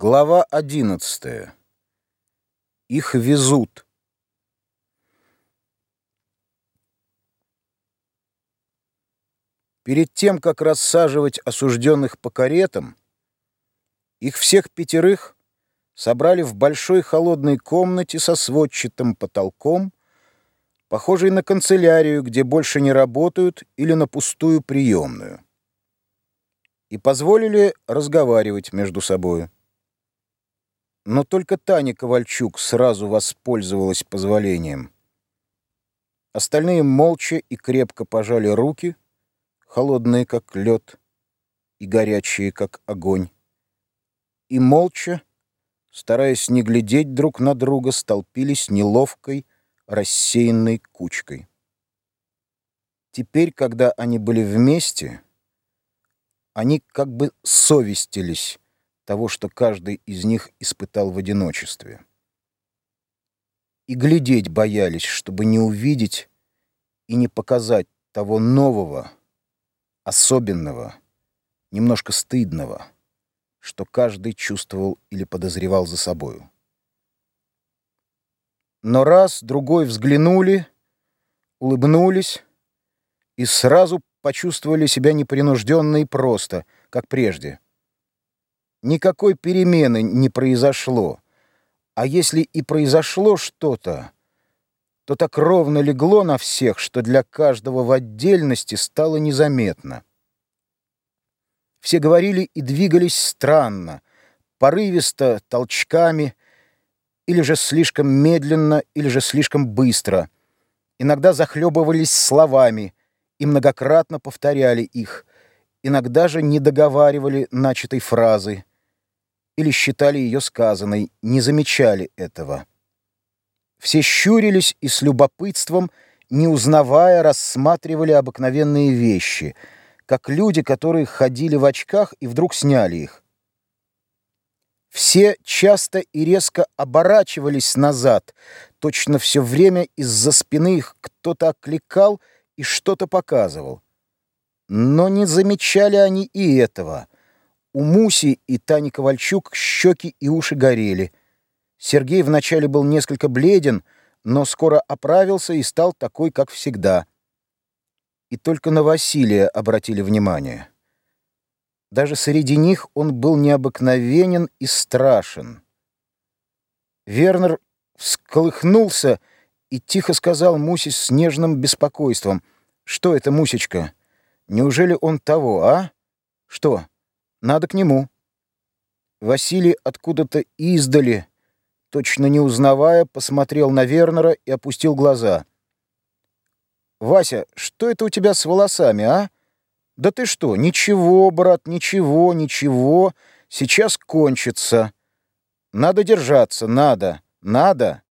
Глава одиннадцатая. Их везут. Перед тем, как рассаживать осужденных по каретам, их всех пятерых собрали в большой холодной комнате со сводчатым потолком, похожей на канцелярию, где больше не работают, или на пустую приемную, и позволили разговаривать между собою. Но только Таня Ковальчук сразу воспользовалась позволением. Остальные молча и крепко пожали руки, холодные, как лед, и горячие, как огонь. И молча, стараясь не глядеть друг на друга, столпились неловкой, рассеянной кучкой. Теперь, когда они были вместе, они как бы совестились того, что каждый из них испытал в одиночестве. И глядеть боялись, чтобы не увидеть и не показать того нового, особенного, немножко стыдного, что каждый чувствовал или подозревал за собою. Но раз, другой взглянули, улыбнулись и сразу почувствовали себя непринужденно и просто, как прежде — никакой перемены не произошло. А если и произошло что-то, то так ровно легло на всех, что для каждого в отдельности стало незаметно. Все говорили и двигались странно, порывисто, толчками, или же слишком медленно, или же слишком быстро. Иногда захлебывались словами и многократно повторяли их, иногда же не договаривали начатой фразы или считали ее сказанной, не замечали этого. Все щурились и с любопытством, не узнавая, рассматривали обыкновенные вещи, как люди, которые ходили в очках и вдруг сняли их. Все часто и резко оборачивались назад, точно все время из-за спины их кто-то окликал и что-то показывал. Но не замечали они и этого — у Муси и Тани Ковальчук щеки и уши горели. Сергей вначале был несколько бледен, но скоро оправился и стал такой, как всегда. И только на Василия обратили внимание. Даже среди них он был необыкновенен и страшен. Вернер всколыхнулся и тихо сказал Мусе с нежным беспокойством. «Что это, Мусечка? Неужели он того, а? Что?» Надо к нему. Василий откуда-то издали, точно не узнавая, посмотрел на Вернера и опустил глаза. «Вася, что это у тебя с волосами, а? Да ты что, ничего, брат, ничего, ничего, сейчас кончится. Надо держаться, надо, надо».